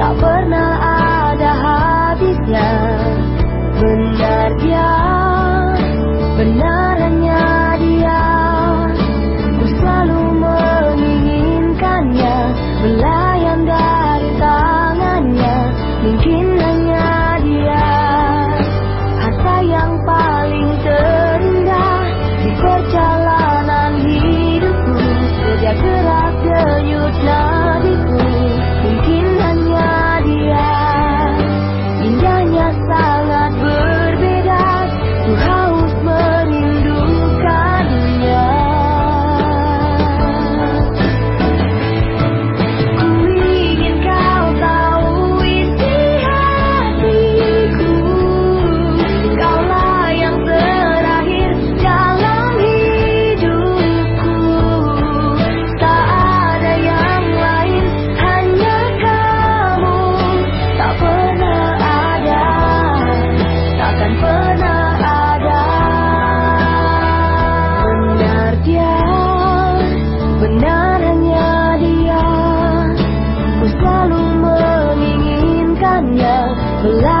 tak pernah ada habisnya. Benar dia benarannya dia. Ku selalu menginginkannya. pasado. alive.